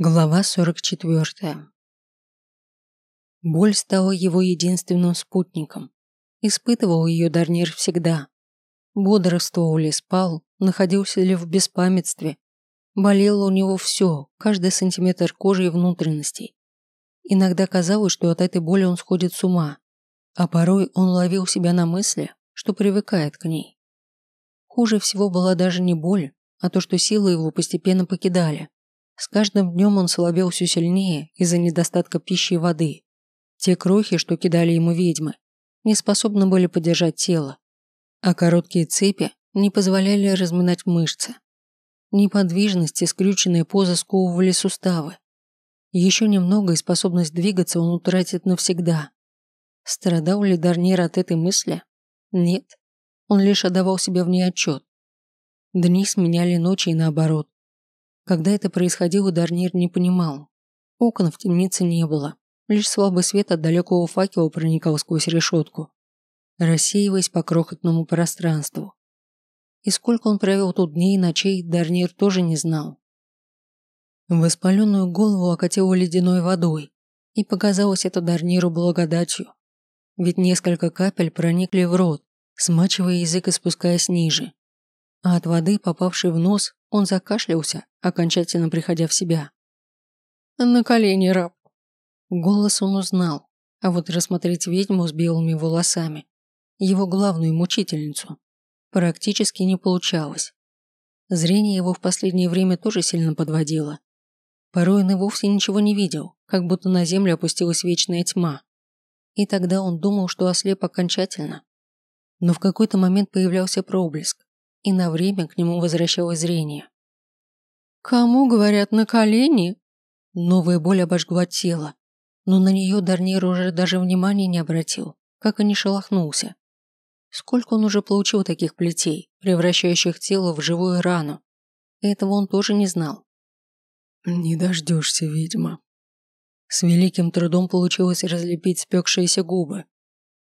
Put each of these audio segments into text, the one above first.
Глава 44. Боль стала его единственным спутником. Испытывал ее Дарнир всегда. Бодрствовал ли, спал, находился ли в беспамятстве. Болело у него все, каждый сантиметр кожи и внутренностей. Иногда казалось, что от этой боли он сходит с ума, а порой он ловил себя на мысли, что привыкает к ней. Хуже всего была даже не боль, а то, что силы его постепенно покидали с каждым днем он слабел все сильнее из-за недостатка пищи и воды. Те крохи, что кидали ему ведьмы, не способны были поддержать тело, а короткие цепи не позволяли разминать мышцы. Неподвижность и скрюченные позы сковывали суставы. Еще немного и способность двигаться он утратит навсегда. Страдал ли Дарнир от этой мысли? Нет. Он лишь отдавал себе в ней отчет. Дни сменяли ночи и наоборот. Когда это происходило, Дарнир не понимал. Окон в темнице не было. Лишь слабый свет от далекого факела проникал сквозь решетку, рассеиваясь по крохотному пространству. И сколько он провел тут дней и ночей, Дарнир тоже не знал. Воспаленную голову окатило ледяной водой, и показалось это Дарниру благодатью. Ведь несколько капель проникли в рот, смачивая язык и спускаясь ниже. А от воды, попавшей в нос, он закашлялся, окончательно приходя в себя. «На колени, раб!» Голос он узнал, а вот рассмотреть ведьму с белыми волосами, его главную мучительницу, практически не получалось. Зрение его в последнее время тоже сильно подводило. Порой он и вовсе ничего не видел, как будто на землю опустилась вечная тьма. И тогда он думал, что ослеп окончательно. Но в какой-то момент появлялся проблеск, и на время к нему возвращалось зрение. «Кому, говорят, на колени?» Новая боль обожгла тело, но на нее Дарнир уже даже внимания не обратил, как и не шелохнулся. Сколько он уже получил таких плетей, превращающих тело в живую рану? Этого он тоже не знал. «Не дождешься, ведьма». С великим трудом получилось разлепить спекшиеся губы.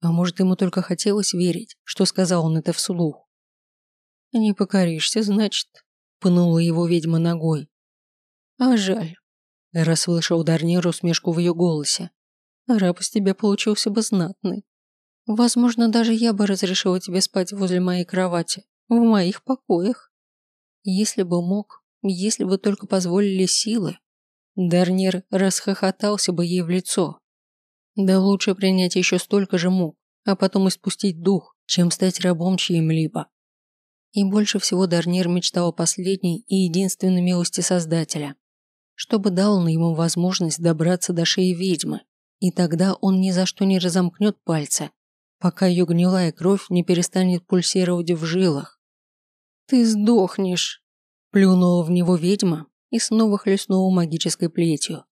А может, ему только хотелось верить, что сказал он это вслух. «Не покоришься, значит?» – пнула его ведьма ногой. «А жаль», – расслышал Дарнир усмешку в ее голосе. «Раб из тебя получился бы знатный. Возможно, даже я бы разрешила тебе спать возле моей кровати, в моих покоях. Если бы мог, если бы только позволили силы». Дарнир расхохотался бы ей в лицо. Да лучше принять еще столько же мук, а потом испустить дух, чем стать рабом чьим-либо. И больше всего Дарнир мечтал о последней и единственной милости Создателя, чтобы дал он ему возможность добраться до шеи ведьмы, и тогда он ни за что не разомкнет пальцы, пока ее гнилая кровь не перестанет пульсировать в жилах. «Ты сдохнешь!» – плюнула в него ведьма и снова хлестнула магической плетью.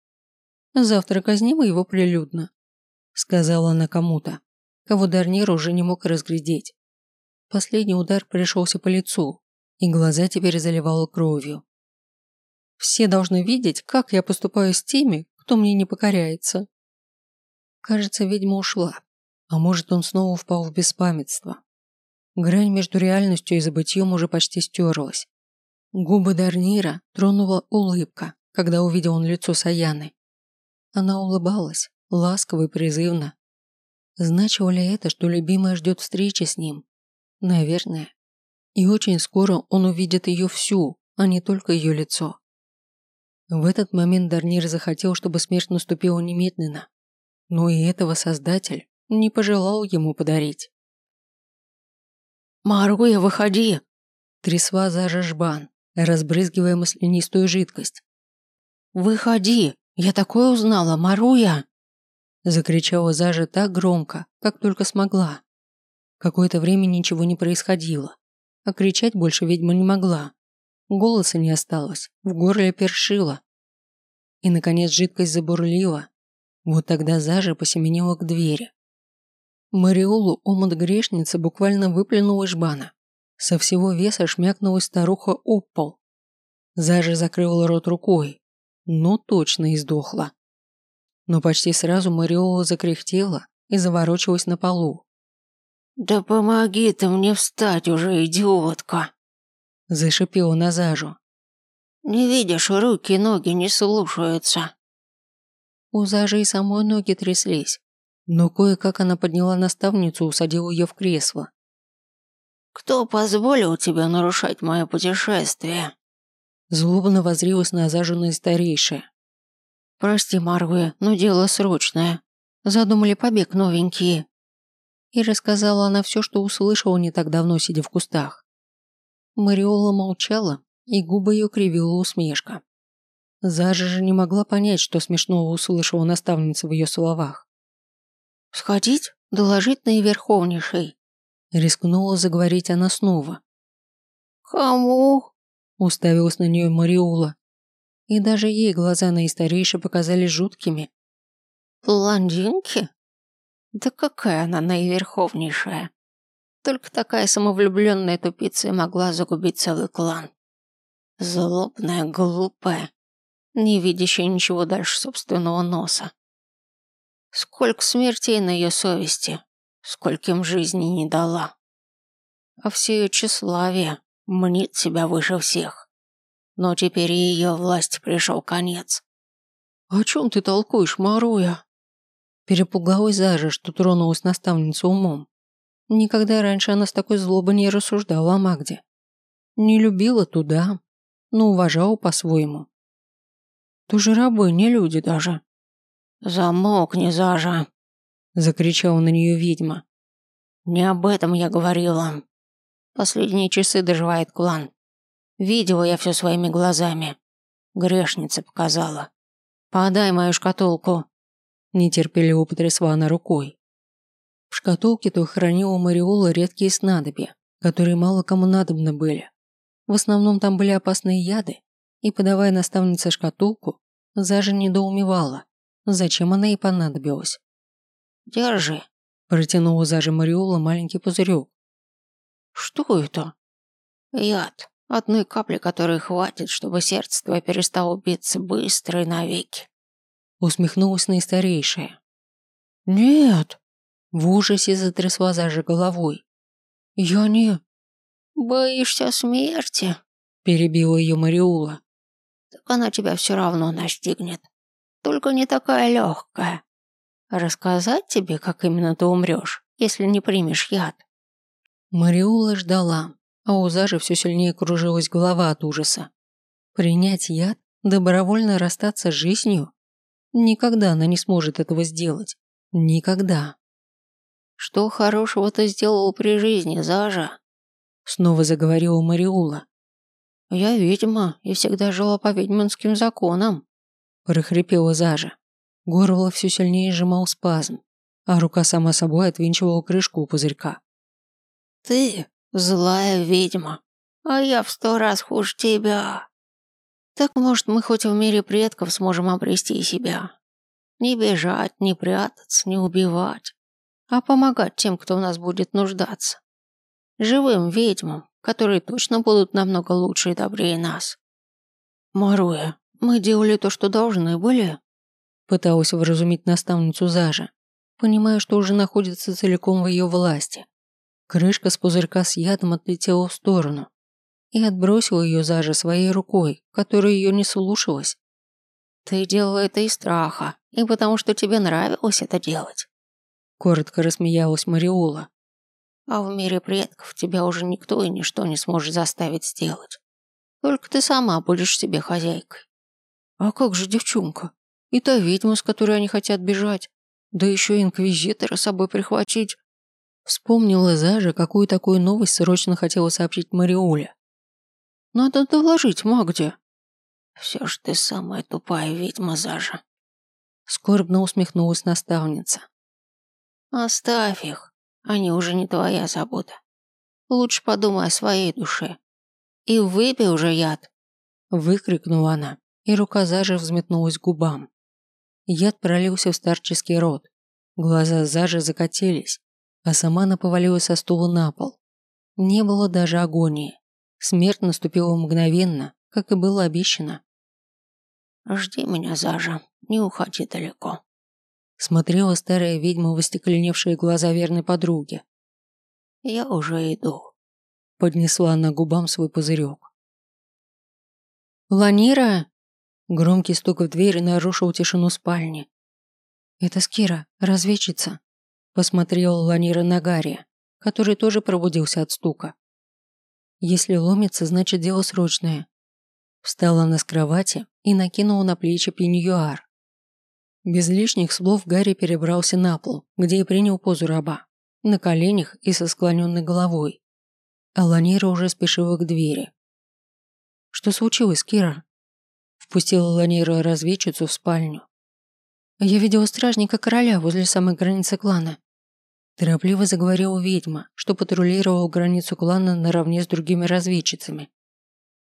«Завтра казним его прилюдно», – сказала она кому-то, кого Дарнир уже не мог разглядеть. Последний удар пришелся по лицу, и глаза теперь заливало кровью. Все должны видеть, как я поступаю с теми, кто мне не покоряется. Кажется, ведьма ушла, а может, он снова впал в беспамятство. Грань между реальностью и забытьем уже почти стерлась. Губы Дарнира тронула улыбка, когда увидел он лицо Саяны. Она улыбалась, ласково и призывно. Значило ли это, что любимая ждет встречи с ним? Наверное. И очень скоро он увидит ее всю, а не только ее лицо. В этот момент Дарнир захотел, чтобы смерть наступила немедленно. Но и этого Создатель не пожелал ему подарить. «Маруя, выходи!» Трясла Зажа жбан, разбрызгивая маслянистую жидкость. «Выходи! Я такое узнала, Маруя!» Закричала Зажа так громко, как только смогла. Какое-то время ничего не происходило, а кричать больше ведьма не могла. Голоса не осталось, в горле першило. И, наконец, жидкость забурлила. Вот тогда Зажа посеменила к двери. Мариолу омут грешницы буквально выплюнула из жбана. Со всего веса шмякнулась старуха об пол. Зажа закрыла рот рукой, но точно издохла. Но почти сразу Мариола закряхтела и заворочилась на полу. «Да помоги ты мне встать уже, идиотка!» Зашипела на Зажу. Не видишь, руки и ноги не слушаются. У Зажи и самой ноги тряслись, но кое-как она подняла наставницу и усадила ее в кресло. Кто позволил тебе нарушать мое путешествие? Злобно возрилась на зажженное старейшее. Прости, Марве, но дело срочное. Задумали побег новенькие. И рассказала она все, что услышала не так давно, сидя в кустах. Мариола молчала, и губы ее кривила усмешка. Зажа же не могла понять, что смешного услышала наставница в ее словах. «Сходить? Доложить наиверховнейшей?» Рискнула заговорить она снова. «Кому?» Уставилась на нее Мариула. И даже ей глаза наистарейше показались жуткими. «Блондинки? Да какая она наиверховнейшая! Только такая самовлюбленная тупица и могла загубить целый клан. Злобная, глупая, не видящая ничего дальше собственного носа. Сколько смертей на ее совести, скольким жизни не дала. А все ее тщеславие мнит себя выше всех. Но теперь ее власть пришел конец. «О чем ты толкуешь, Маруя?» Перепугалась Зажа, что тронулась наставница умом. Никогда раньше она с такой злобой не рассуждала о Магде. Не любила туда, но уважала по-своему. Тоже рабы, не люди даже. «Замолкни, Зажа!» – закричала на нее ведьма. «Не об этом я говорила. Последние часы доживает клан. Видела я все своими глазами. Грешница показала. Подай мою шкатулку». Нетерпеливо потрясла она рукой. В шкатулке то хранила Мариола редкие снадобья, которые мало кому надобны были. В основном там были опасные яды, и, подавая наставнице шкатулку, Зажа недоумевала, зачем она ей понадобилась. «Держи», – протянула Зажа Мариола маленький пузырек. «Что это?» «Яд, одной капли которой хватит, чтобы сердце твое перестало биться быстро и навеки». Усмехнулась наистарейшая. «Нет!» – в ужасе затрясла Зажа головой. «Я не...» «Боишься смерти?» – перебила ее Мариула так она тебя все равно настигнет. Только не такая легкая. Рассказать тебе, как именно ты умрешь, если не примешь яд?» Мариула ждала, а у Зажи все сильнее кружилась голова от ужаса. Принять яд? Добровольно расстаться с жизнью? Никогда она не сможет этого сделать. Никогда. «Что хорошего ты сделал при жизни, Зажа?» Снова заговорила Мариула. «Я ведьма и всегда жила по ведьминским законам», – прохрипела Зажа. Горло все сильнее сжимал спазм, а рука сама собой отвинчивала крышку у пузырька. «Ты злая ведьма, а я в сто раз хуже тебя. Так, может, мы хоть в мире предков сможем обрести себя. Не бежать, не прятаться, не убивать, а помогать тем, кто в нас будет нуждаться. Живым ведьмам, которые точно будут намного лучше и добрее нас. Маруя, мы делали то, что должны были. Пыталась вразумить наставницу Зажа, понимая, что уже находится целиком в ее власти. Крышка с пузырька с ядом отлетела в сторону и отбросила ее Зажа своей рукой, которая ее не слушалась. «Ты делала это из страха, и потому что тебе нравилось это делать». Коротко рассмеялась Мариола. А в мире предков тебя уже никто и ничто не сможет заставить сделать. Только ты сама будешь себе хозяйкой. А как же девчонка? И та ведьма, с которой они хотят бежать. Да еще и инквизитора с собой прихватить. Вспомнила Зажа, какую такую новость срочно хотела сообщить Мариоле. Надо доложить Магде. Все ж ты самая тупая ведьма, Зажа. Скорбно усмехнулась наставница. Оставь их. Они уже не твоя забота. Лучше подумай о своей душе. И выпей уже яд. Выкрикнула она, и рука Зажи взметнулась к губам. Яд пролился в старческий рот. Глаза Зажи закатились, а сама она повалилась со стула на пол. Не было даже агонии. Смерть наступила мгновенно, как и было обещано. «Жди меня, Зажа, не уходи далеко», Смотрела старая ведьма в остекленевшие глаза верной подруги. «Я уже иду», — поднесла она губам свой пузырек. «Ланира!» Громкий стук в дверь нарушил тишину спальни. «Это Скира, разведчица», – посмотрела Ланира на Гарри, который тоже пробудился от стука. «Если ломится, значит дело срочное». Встала она с кровати и накинула на плечи пеньюар. Без лишних слов Гарри перебрался на пол, где и принял позу раба, на коленях и со склоненной головой. А Ланира уже спешила к двери. «Что случилось, Кира?» Впустила Ланира разведчицу в спальню. «Я видела стражника короля возле самой границы клана». Торопливо заговорила ведьма, что патрулировала границу клана наравне с другими разведчицами.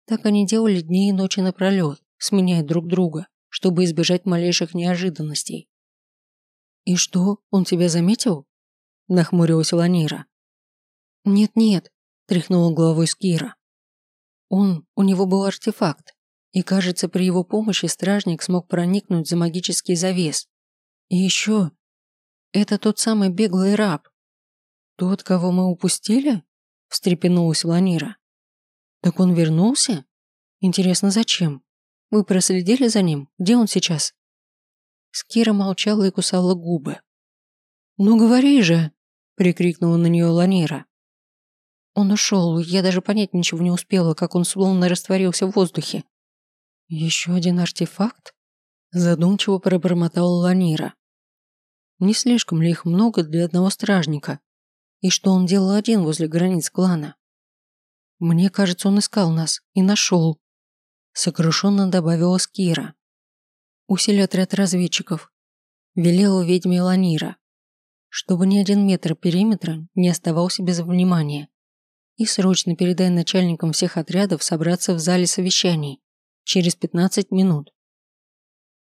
Так они делали дни и ночи напролет, сменяя друг друга чтобы избежать малейших неожиданностей. «И что, он тебя заметил?» – нахмурилась Ланира. «Нет-нет», – тряхнула головой Скира. «Он, у него был артефакт, и, кажется, при его помощи стражник смог проникнуть за магический завес. И еще, это тот самый беглый раб. Тот, кого мы упустили?» – встрепенулась Ланира. «Так он вернулся? Интересно, зачем?» Вы проследили за ним? Где он сейчас?» Скира молчала и кусала губы. «Ну говори же!» – прикрикнула на нее Ланира. Он ушел, я даже понять ничего не успела, как он словно растворился в воздухе. «Еще один артефакт?» – задумчиво пробормотала Ланира. «Не слишком ли их много для одного стражника? И что он делал один возле границ клана?» «Мне кажется, он искал нас и нашел сокрушенно добавила Скира. Усили отряд разведчиков. Велела ведьме Ланира, чтобы ни один метр периметра не оставался без внимания. И срочно передай начальникам всех отрядов собраться в зале совещаний через 15 минут.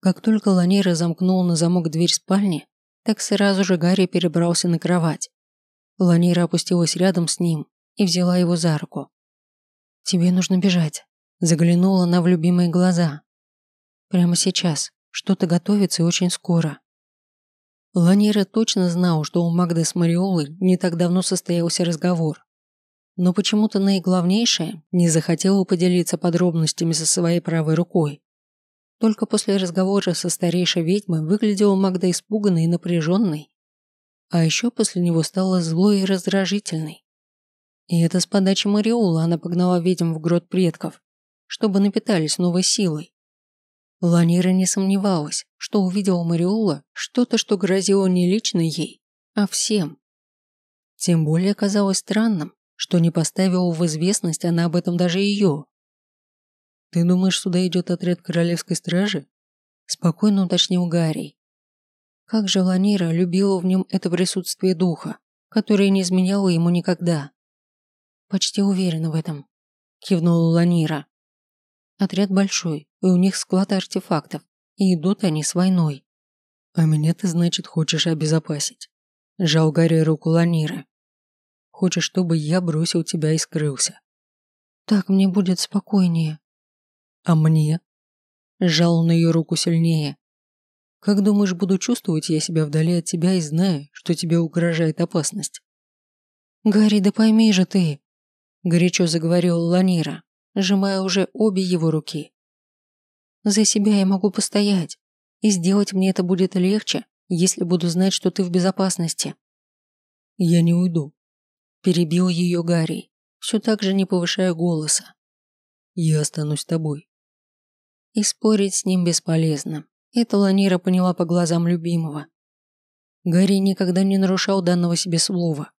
Как только Ланира замкнула на замок дверь спальни, так сразу же Гарри перебрался на кровать. Ланира опустилась рядом с ним и взяла его за руку. «Тебе нужно бежать. Заглянула она в любимые глаза. Прямо сейчас. Что-то готовится и очень скоро. Ланира точно знал, что у Магды с Мариолой не так давно состоялся разговор. Но почему-то наиглавнейшее не захотела поделиться подробностями со своей правой рукой. Только после разговора со старейшей ведьмой выглядела Магда испуганной и напряженной. А еще после него стала злой и раздражительной. И это с подачи Мариола она погнала ведьм в грот предков, чтобы напитались новой силой. Ланира не сомневалась, что увидела Мариола что-то, что грозило не лично ей, а всем. Тем более казалось странным, что не поставила в известность она об этом даже ее. «Ты думаешь, сюда идет отряд королевской стражи?» Спокойно уточнил Гарри. Как же Ланира любила в нем это присутствие духа, которое не изменяло ему никогда. «Почти уверена в этом», – кивнула Ланира. Отряд большой, и у них склад артефактов, и идут они с войной. А меня ты, значит, хочешь обезопасить. Жал Гарри руку Ланира. Хочешь, чтобы я бросил тебя и скрылся. Так мне будет спокойнее. А мне? Жал на ее руку сильнее. Как думаешь, буду чувствовать я себя вдали от тебя и зная, что тебе угрожает опасность? Гарри, да пойми же ты, горячо заговорила Ланира сжимая уже обе его руки. «За себя я могу постоять, и сделать мне это будет легче, если буду знать, что ты в безопасности». «Я не уйду», – перебил ее Гарри, все так же не повышая голоса. «Я останусь с тобой». И спорить с ним бесполезно. Это Ланира поняла по глазам любимого. Гарри никогда не нарушал данного себе слова.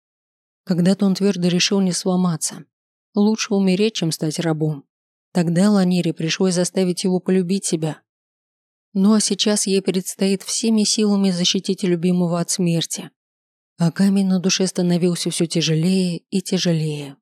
Когда-то он твердо решил не сломаться, Лучше умереть, чем стать рабом. Тогда Ланире пришлось заставить его полюбить себя. Ну а сейчас ей предстоит всеми силами защитить любимого от смерти. А камень на душе становился все тяжелее и тяжелее.